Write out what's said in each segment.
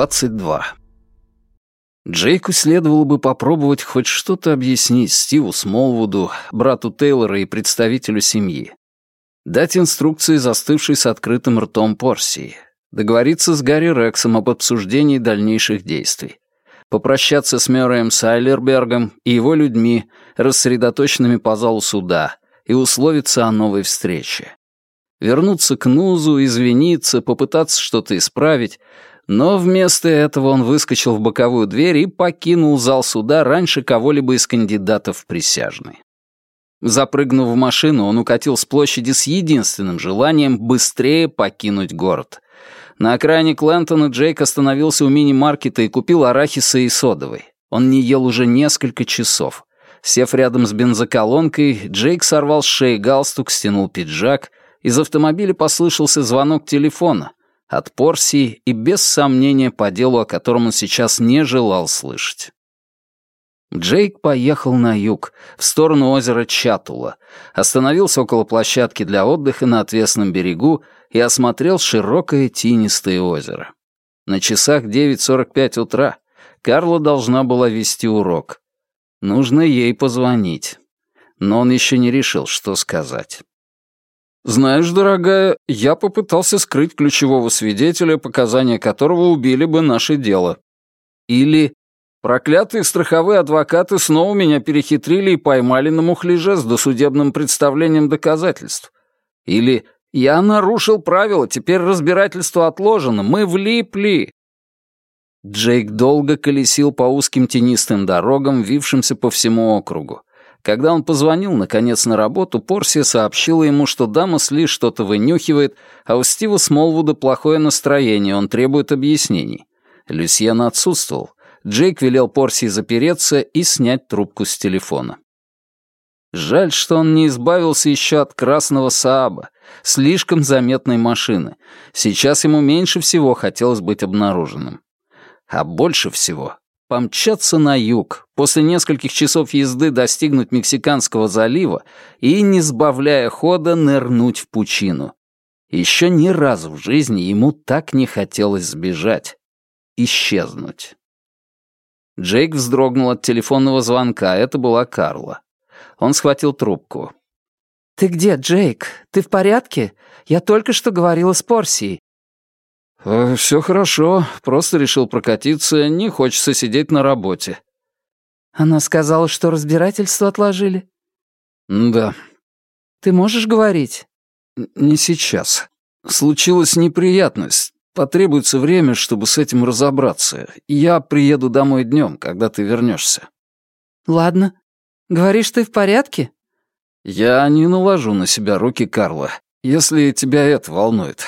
22. Джейку следовало бы попробовать хоть что-то объяснить Стиву Смолвуду, брату Тейлора и представителю семьи. Дать инструкции застывшей с открытым ртом Порсии. Договориться с Гарри Рексом об обсуждении дальнейших действий. Попрощаться с Мёрреем Сайлербергом и его людьми, рассредоточенными по залу суда, и условиться о новой встрече. Вернуться к Нузу, извиниться, попытаться что-то исправить, но вместо этого он выскочил в боковую дверь и покинул зал суда раньше кого-либо из кандидатов в присяжные. Запрыгнув в машину, он укатил с площади с единственным желанием быстрее покинуть город. На окраине Клентона Джейк остановился у мини-маркета и купил арахиса и содовой. Он не ел уже несколько часов. Сев рядом с бензоколонкой, Джейк сорвал с шеи галстук, стянул пиджак. Из автомобиля послышался звонок телефона от Порсии и без сомнения по делу, о котором он сейчас не желал слышать. Джейк поехал на юг, в сторону озера Чатула, остановился около площадки для отдыха на отвесном берегу и осмотрел широкое тинистое озеро. На часах 9.45 утра Карла должна была вести урок. Нужно ей позвонить. Но он еще не решил, что сказать. «Знаешь, дорогая, я попытался скрыть ключевого свидетеля, показания которого убили бы наше дело». Или «Проклятые страховые адвокаты снова меня перехитрили и поймали на мухляже с досудебным представлением доказательств». Или «Я нарушил правила, теперь разбирательство отложено, мы влипли». Джейк долго колесил по узким тенистым дорогам, вившимся по всему округу. Когда он позвонил, наконец, на работу, Порсия сообщила ему, что дама Сли что-то вынюхивает, а у Стива Смолвуда плохое настроение, он требует объяснений. Люсьен отсутствовал. Джейк велел Порсии запереться и снять трубку с телефона. Жаль, что он не избавился еще от красного Сааба, слишком заметной машины. Сейчас ему меньше всего хотелось быть обнаруженным. А больше всего помчаться на юг, после нескольких часов езды достигнуть Мексиканского залива и, не сбавляя хода, нырнуть в пучину. Еще ни разу в жизни ему так не хотелось сбежать. Исчезнуть. Джейк вздрогнул от телефонного звонка, это была Карла. Он схватил трубку. «Ты где, Джейк? Ты в порядке? Я только что говорила с Порсией. Э, «Все хорошо, просто решил прокатиться, не хочется сидеть на работе». «Она сказала, что разбирательство отложили?» «Да». «Ты можешь говорить?» «Не сейчас. Случилась неприятность. Потребуется время, чтобы с этим разобраться. Я приеду домой днем, когда ты вернешься». «Ладно. Говоришь, ты в порядке?» «Я не наложу на себя руки Карла, если тебя это волнует.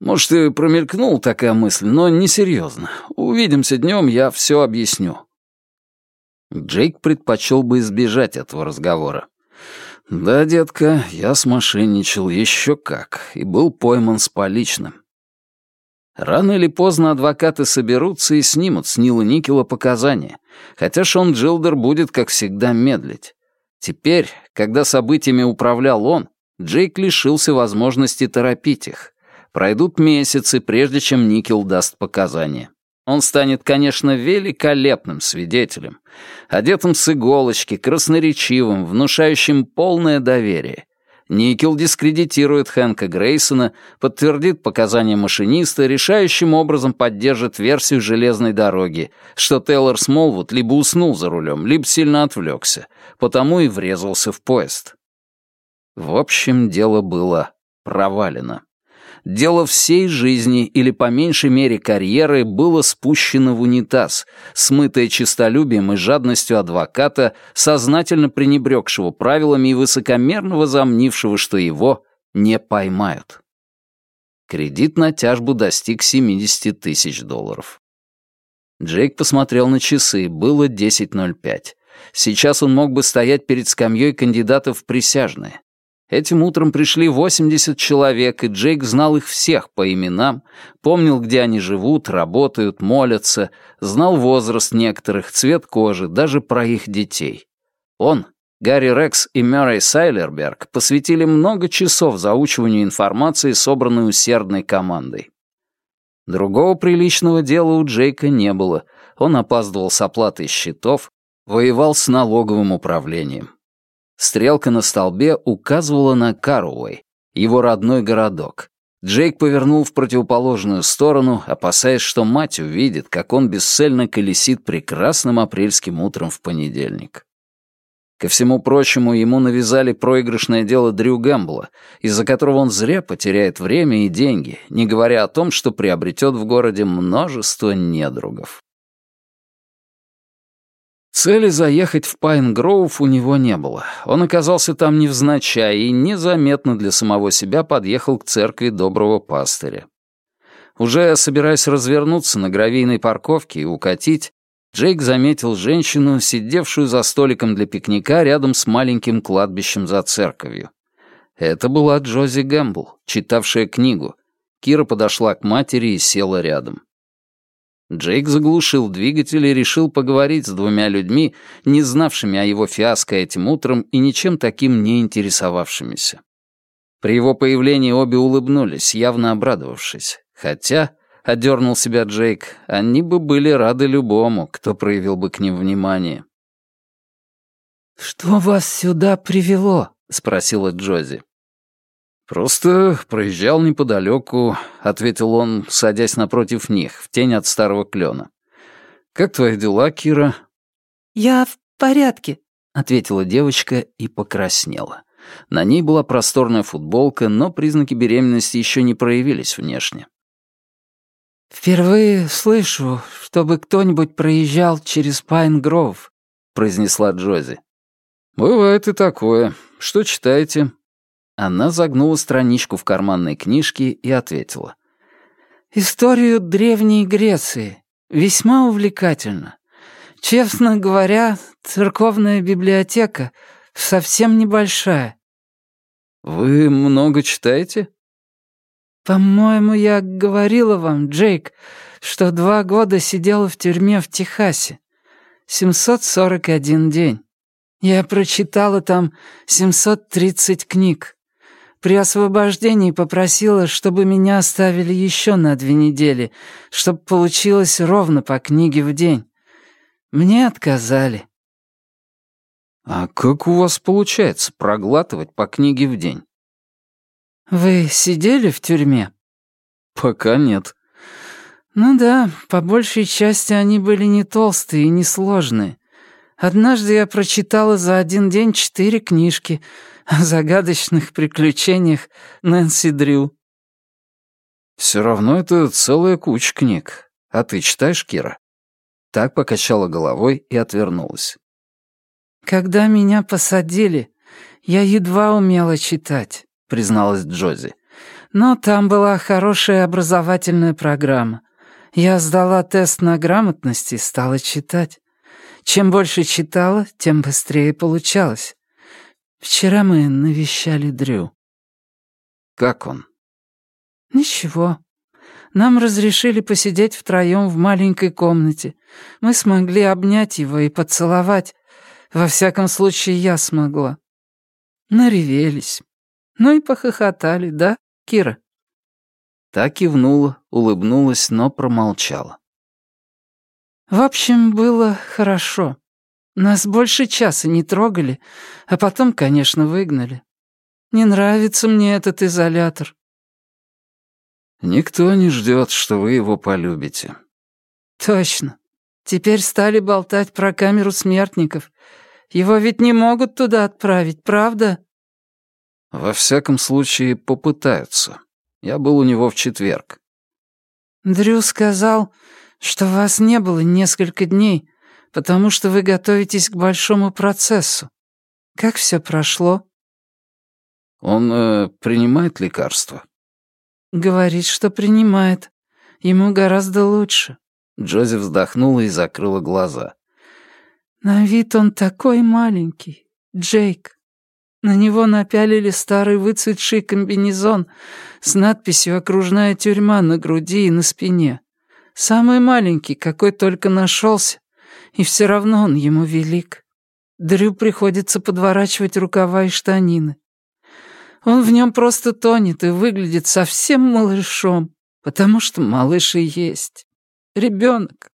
Может, и промелькнула такая мысль, но несерьезно. Увидимся днем, я все объясню». Джейк предпочел бы избежать этого разговора. «Да, детка, я смошенничал еще как, и был пойман с поличным. Рано или поздно адвокаты соберутся и снимут с Нила Никела показания, хотя Шон Джилдер будет, как всегда, медлить. Теперь, когда событиями управлял он, Джейк лишился возможности торопить их. Пройдут месяцы, прежде чем Никел даст показания. Он станет, конечно, великолепным свидетелем, одетым с иголочки, красноречивым, внушающим полное доверие. Никел дискредитирует Хэнка Грейсона, подтвердит показания машиниста, решающим образом поддержит версию железной дороги, что Тейлор Смолвуд либо уснул за рулем, либо сильно отвлекся, потому и врезался в поезд. В общем, дело было провалено дело всей жизни или по меньшей мере карьеры было спущено в унитаз, смытое честолюбием и жадностью адвоката, сознательно пренебрегшего правилами и высокомерно возомнившего, что его не поймают. Кредит на тяжбу достиг 70 тысяч долларов. Джейк посмотрел на часы, было 10.05. Сейчас он мог бы стоять перед скамьей кандидатов в присяжные. Этим утром пришли 80 человек, и Джейк знал их всех по именам, помнил, где они живут, работают, молятся, знал возраст некоторых, цвет кожи, даже про их детей. Он, Гарри Рекс и Мюррей Сайлерберг посвятили много часов заучиванию информации, собранной усердной командой. Другого приличного дела у Джейка не было. Он опаздывал с оплатой счетов, воевал с налоговым управлением. Стрелка на столбе указывала на Каруэй, его родной городок. Джейк повернул в противоположную сторону, опасаясь, что мать увидит, как он бесцельно колесит прекрасным апрельским утром в понедельник. Ко всему прочему, ему навязали проигрышное дело Дрю Гэмбла, из-за которого он зря потеряет время и деньги, не говоря о том, что приобретет в городе множество недругов. Цели заехать в Пайн-Гроув у него не было. Он оказался там невзначай и незаметно для самого себя подъехал к церкви доброго пастыря. Уже собираясь развернуться на гравийной парковке и укатить, Джейк заметил женщину, сидевшую за столиком для пикника рядом с маленьким кладбищем за церковью. Это была Джози Гэмбл, читавшая книгу. Кира подошла к матери и села рядом. Джейк заглушил двигатель и решил поговорить с двумя людьми, не знавшими о его фиаско этим утром и ничем таким не интересовавшимися. При его появлении обе улыбнулись, явно обрадовавшись. Хотя, — одернул себя Джейк, — они бы были рады любому, кто проявил бы к ним внимание. «Что вас сюда привело?» — спросила Джози. «Просто проезжал неподалеку», — ответил он, садясь напротив них, в тень от старого клена. «Как твои дела, Кира?» «Я в порядке», — ответила девочка и покраснела. На ней была просторная футболка, но признаки беременности еще не проявились внешне. «Впервые слышу, чтобы кто-нибудь проезжал через Пайн-Гров», — произнесла Джози. «Бывает и такое. Что читаете?» Она загнула страничку в карманной книжке и ответила. «Историю Древней Греции. Весьма увлекательно. Честно говоря, церковная библиотека совсем небольшая». «Вы много читаете?» «По-моему, я говорила вам, Джейк, что два года сидела в тюрьме в Техасе. 741 день. Я прочитала там 730 книг. При освобождении попросила, чтобы меня оставили еще на две недели, чтобы получилось ровно по книге в день. Мне отказали. «А как у вас получается проглатывать по книге в день?» «Вы сидели в тюрьме?» «Пока нет». «Ну да, по большей части они были не толстые и не сложные. Однажды я прочитала за один день четыре книжки — о загадочных приключениях Нэнси Дрю. Все равно это целая куча книг. А ты читаешь, Кира? Так покачала головой и отвернулась. Когда меня посадили, я едва умела читать, призналась Джози. Но там была хорошая образовательная программа. Я сдала тест на грамотность и стала читать. Чем больше читала, тем быстрее получалось. Вчера мы навещали Дрю». «Как он?» «Ничего. Нам разрешили посидеть втроем в маленькой комнате. Мы смогли обнять его и поцеловать. Во всяком случае, я смогла. Наревелись. Ну и похохотали, да, Кира?» Та кивнула, улыбнулась, но промолчала. «В общем, было хорошо. Нас больше часа не трогали, а потом, конечно, выгнали. Не нравится мне этот изолятор». «Никто не ждет, что вы его полюбите». «Точно. Теперь стали болтать про камеру смертников. Его ведь не могут туда отправить, правда?» «Во всяком случае, попытаются. Я был у него в четверг». «Дрю сказал, что вас не было несколько дней, потому что вы готовитесь к большому процессу. Как все прошло?» «Он э, принимает лекарства?» «Говорит, что принимает. Ему гораздо лучше». Джози вздохнула и закрыла глаза. «На вид он такой маленький, Джейк. На него напялили старый выцветший комбинезон с надписью «Окружная тюрьма» на груди и на спине. Самый маленький, какой только нашелся, и все равно он ему велик. Дрю приходится подворачивать рукава и штанины. Он в нем просто тонет и выглядит совсем малышом. потому что малыш и есть. Ребенок.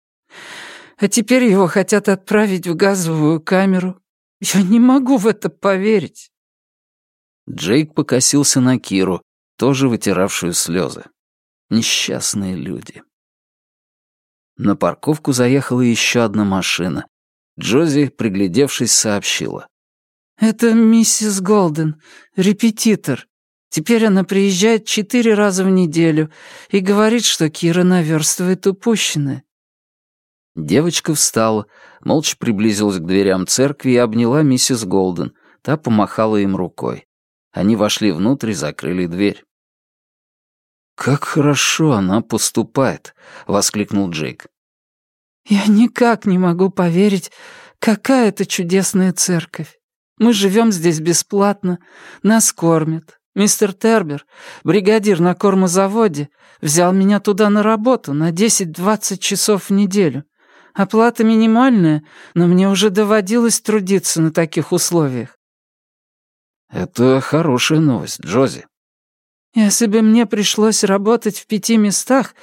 А теперь его хотят отправить в газовую камеру. Я не могу в это поверить. Джейк покосился на Киру, тоже вытиравшую слезы. Несчастные люди. На парковку заехала еще одна машина. Джози, приглядевшись, сообщила. «Это миссис Голден, репетитор. Теперь она приезжает четыре раза в неделю и говорит, что Кира наверстывает упущенное». Девочка встала, молча приблизилась к дверям церкви и обняла миссис Голден. Та помахала им рукой. Они вошли внутрь и закрыли дверь. «Как хорошо она поступает!» — воскликнул Джейк. «Я никак не могу поверить, какая это чудесная церковь. Мы живем здесь бесплатно, нас кормят. Мистер Тербер, бригадир на кормозаводе, взял меня туда на работу на 10-20 часов в неделю. Оплата минимальная, но мне уже доводилось трудиться на таких условиях». «Это хорошая новость, Джози», если бы мне пришлось работать в пяти местах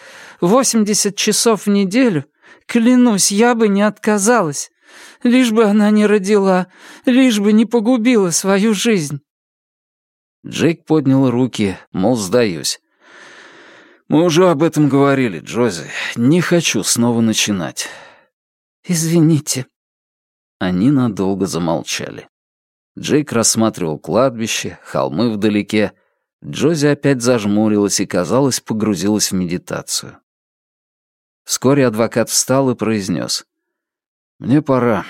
80 часов в неделю, клянусь, я бы не отказалась. Лишь бы она не родила, лишь бы не погубила свою жизнь. Джейк поднял руки, мол, сдаюсь. «Мы уже об этом говорили, Джози. Не хочу снова начинать». «Извините». Они надолго замолчали. Джейк рассматривал кладбище, холмы вдалеке, Джози опять зажмурилась и, казалось, погрузилась в медитацию. Вскоре адвокат встал и произнес. «Мне пора».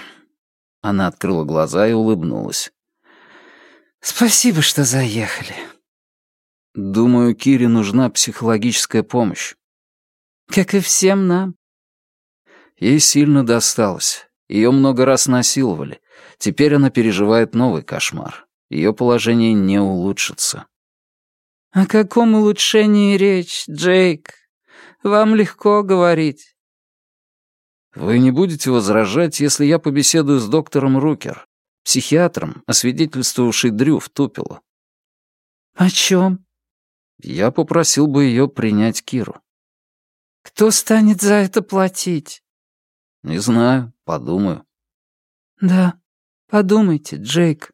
Она открыла глаза и улыбнулась. «Спасибо, что заехали». «Думаю, Кире нужна психологическая помощь». «Как и всем нам». Ей сильно досталось. Ее много раз насиловали. Теперь она переживает новый кошмар. Ее положение не улучшится. «О каком улучшении речь, Джейк? Вам легко говорить». «Вы не будете возражать, если я побеседую с доктором Рукер, психиатром, освидетельствовавший Дрю в Тупило?» «О чем?» «Я попросил бы ее принять Киру». «Кто станет за это платить?» «Не знаю, подумаю». «Да, подумайте, Джейк».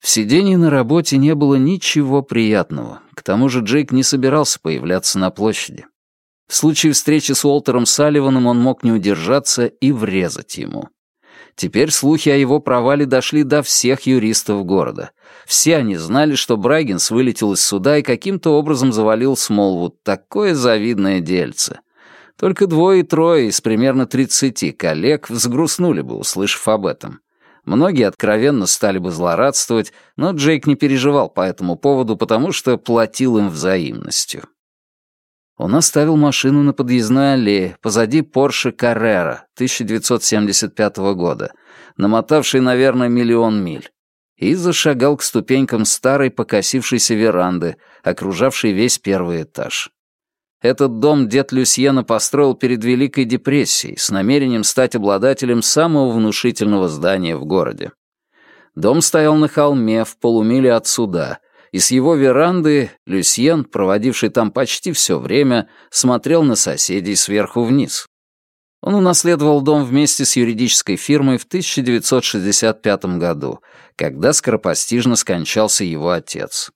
В сидении на работе не было ничего приятного. К тому же Джейк не собирался появляться на площади. В случае встречи с Уолтером Салливаном он мог не удержаться и врезать ему. Теперь слухи о его провале дошли до всех юристов города. Все они знали, что Брайгенс вылетел из суда и каким-то образом завалил Смолвуд. Такое завидное дельце. Только двое-трое из примерно тридцати коллег взгрустнули бы, услышав об этом. Многие откровенно стали бы злорадствовать, но Джейк не переживал по этому поводу, потому что платил им взаимностью. Он оставил машину на подъездной аллее, позади Porsche Carrera 1975 года, намотавший, наверное, миллион миль, и зашагал к ступенькам старой покосившейся веранды, окружавшей весь первый этаж. Этот дом дед Люсьена построил перед Великой депрессией с намерением стать обладателем самого внушительного здания в городе. Дом стоял на холме в полумиле от суда, и с его веранды Люсьен, проводивший там почти все время, смотрел на соседей сверху вниз. Он унаследовал дом вместе с юридической фирмой в 1965 году, когда скоропостижно скончался его отец.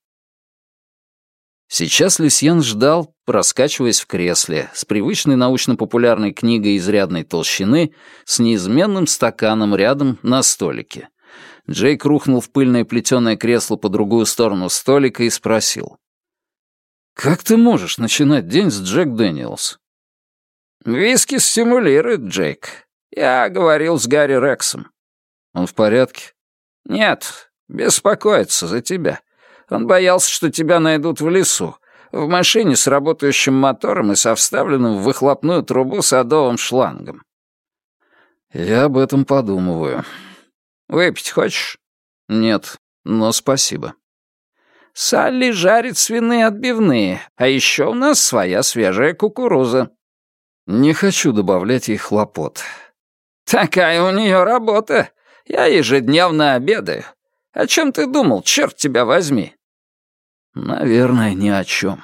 Сейчас Люсьен ждал, раскачиваясь в кресле, с привычной научно-популярной книгой изрядной толщины, с неизменным стаканом рядом на столике. Джейк рухнул в пыльное плетеное кресло по другую сторону столика и спросил. «Как ты можешь начинать день с Джек Дэниелс?» «Виски стимулирует, Джейк. Я говорил с Гарри Рексом». «Он в порядке?» «Нет, беспокоится за тебя. Он боялся, что тебя найдут в лесу, в машине с работающим мотором и со вставленным в выхлопную трубу садовым шлангом. Я об этом подумываю. Выпить хочешь? Нет, но спасибо. Салли жарит свиные отбивные, а еще у нас своя свежая кукуруза. Не хочу добавлять ей хлопот. Такая у нее работа. Я ежедневно обедаю. О чем ты думал, черт тебя возьми? Наверное, ни о чем.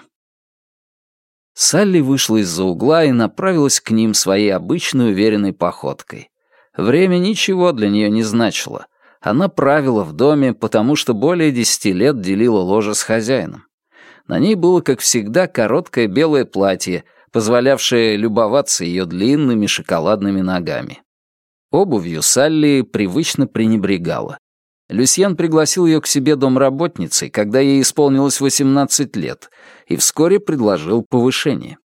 Салли вышла из-за угла и направилась к ним своей обычной уверенной походкой. Время ничего для нее не значило. Она правила в доме, потому что более десяти лет делила ложе с хозяином. На ней было, как всегда, короткое белое платье, позволявшее любоваться ее длинными шоколадными ногами. Обувью Салли привычно пренебрегала. Люсьен пригласил ее к себе домработницей, когда ей исполнилось 18 лет, и вскоре предложил повышение.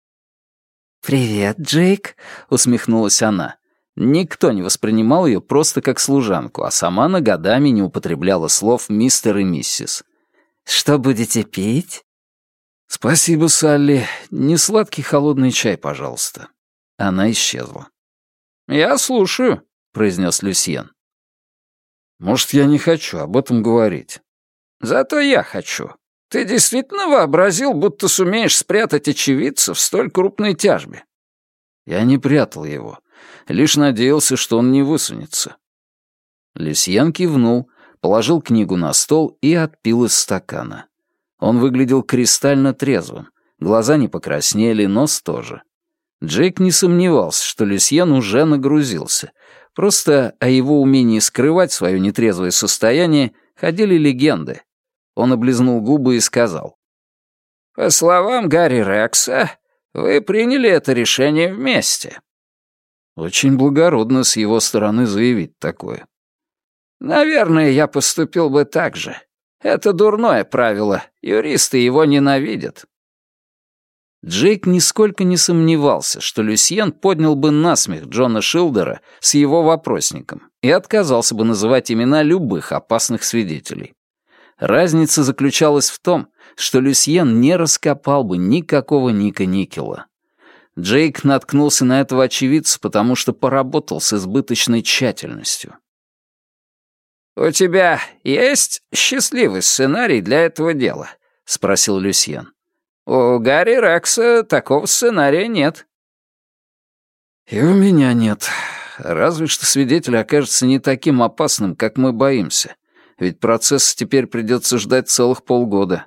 «Привет, Джейк», — усмехнулась она. Никто не воспринимал ее просто как служанку, а сама на годами не употребляла слов «мистер» и «миссис». «Что будете пить?» «Спасибо, Салли. Не сладкий холодный чай, пожалуйста». Она исчезла. «Я слушаю», — произнес Люсьен. Может, я не хочу об этом говорить. Зато я хочу. Ты действительно вообразил, будто сумеешь спрятать очевидца в столь крупной тяжбе? Я не прятал его. Лишь надеялся, что он не высунется. Люсьен кивнул, положил книгу на стол и отпил из стакана. Он выглядел кристально трезвым. Глаза не покраснели, нос тоже. Джейк не сомневался, что Люсьен уже нагрузился, Просто о его умении скрывать свое нетрезвое состояние ходили легенды. Он облизнул губы и сказал. «По словам Гарри Рекса, вы приняли это решение вместе». Очень благородно с его стороны заявить такое. «Наверное, я поступил бы так же. Это дурное правило, юристы его ненавидят. Джейк нисколько не сомневался, что Люсьен поднял бы насмех Джона Шилдера с его вопросником и отказался бы называть имена любых опасных свидетелей. Разница заключалась в том, что Люсьен не раскопал бы никакого Ника Никела. Джейк наткнулся на этого очевидца, потому что поработал с избыточной тщательностью. «У тебя есть счастливый сценарий для этого дела?» — спросил Люсьен. У Гарри Рекса такого сценария нет. И у меня нет. Разве что свидетель окажется не таким опасным, как мы боимся. Ведь процесс теперь придется ждать целых полгода.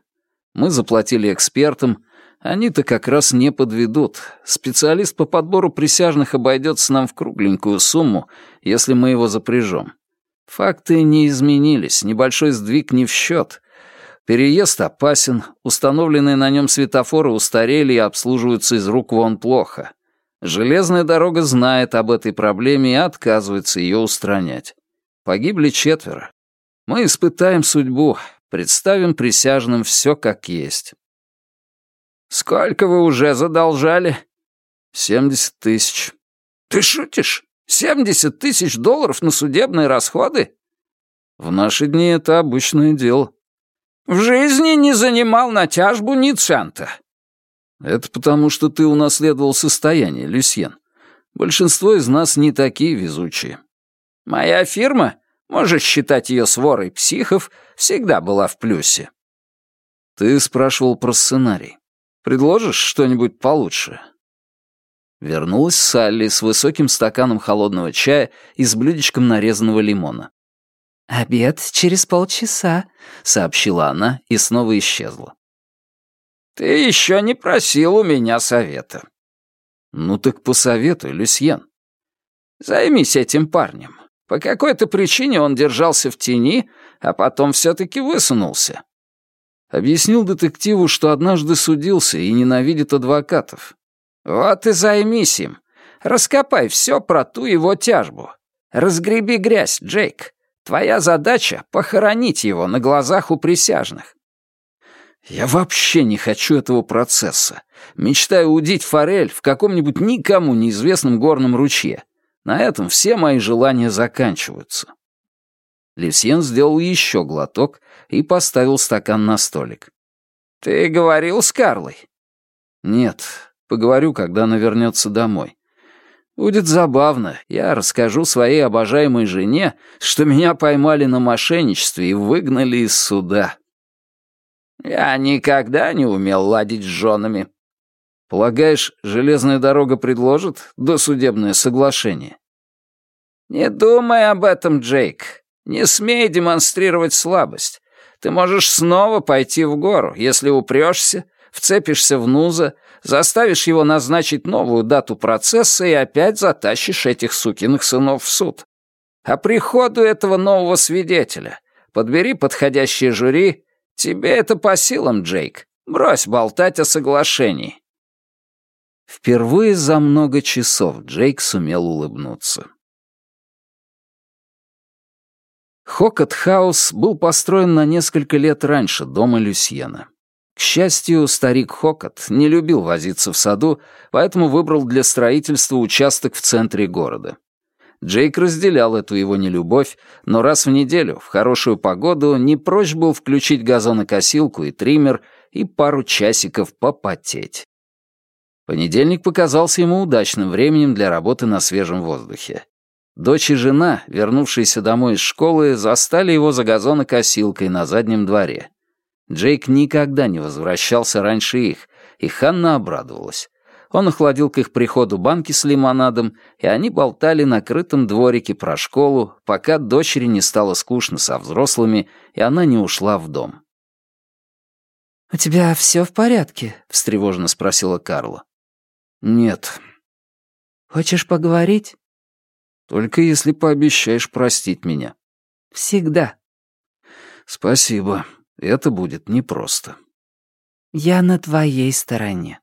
Мы заплатили экспертам, они-то как раз не подведут. Специалист по подбору присяжных обойдется нам в кругленькую сумму, если мы его запряжем. Факты не изменились, небольшой сдвиг не в счет, Переезд опасен, установленные на нем светофоры устарели и обслуживаются из рук вон плохо. Железная дорога знает об этой проблеме и отказывается ее устранять. Погибли четверо. Мы испытаем судьбу, представим присяжным все как есть. «Сколько вы уже задолжали?» «Семьдесят тысяч». «Ты шутишь? Семьдесят тысяч долларов на судебные расходы?» «В наши дни это обычное дело». В жизни не занимал на тяжбу ни цента. Это потому, что ты унаследовал состояние, Люсьен. Большинство из нас не такие везучие. Моя фирма, можешь считать ее сворой психов, всегда была в плюсе. Ты спрашивал про сценарий. Предложишь что-нибудь получше? Вернулась Салли с высоким стаканом холодного чая и с блюдечком нарезанного лимона. «Обед через полчаса», — сообщила она и снова исчезла. «Ты еще не просил у меня совета». «Ну так посоветуй, Люсьен». «Займись этим парнем. По какой-то причине он держался в тени, а потом все-таки высунулся». Объяснил детективу, что однажды судился и ненавидит адвокатов. «Вот и займись им. Раскопай все про ту его тяжбу. Разгреби грязь, Джейк. Твоя задача — похоронить его на глазах у присяжных. Я вообще не хочу этого процесса. Мечтаю удить форель в каком-нибудь никому неизвестном горном ручье. На этом все мои желания заканчиваются. Люсьен сделал еще глоток и поставил стакан на столик. «Ты говорил с Карлой?» «Нет, поговорю, когда она вернется домой. Будет забавно. Я расскажу своей обожаемой жене, что меня поймали на мошенничестве и выгнали из суда. Я никогда не умел ладить с женами. Полагаешь, железная дорога предложит досудебное соглашение? Не думай об этом, Джейк. Не смей демонстрировать слабость. Ты можешь снова пойти в гору, если упрешься, Вцепишься в Нуза, заставишь его назначить новую дату процесса и опять затащишь этих сукиных сынов в суд. А приходу этого нового свидетеля подбери подходящее жюри. Тебе это по силам, Джейк. Брось болтать о соглашении». Впервые за много часов Джейк сумел улыбнуться. Хокот-хаус был построен на несколько лет раньше дома Люсьена. К счастью, старик Хокот не любил возиться в саду, поэтому выбрал для строительства участок в центре города. Джейк разделял эту его нелюбовь, но раз в неделю, в хорошую погоду, не прочь был включить газонокосилку и триммер и пару часиков попотеть. Понедельник показался ему удачным временем для работы на свежем воздухе. Дочь и жена, вернувшиеся домой из школы, застали его за газонокосилкой на заднем дворе. Джейк никогда не возвращался раньше их, и Ханна обрадовалась. Он охладил к их приходу банки с лимонадом, и они болтали на крытом дворике про школу, пока дочери не стало скучно со взрослыми, и она не ушла в дом. «У тебя все в порядке?» — встревоженно спросила Карла. «Нет». «Хочешь поговорить?» Только если пообещаешь простить меня. Всегда. Спасибо. Это будет непросто. Я на твоей стороне.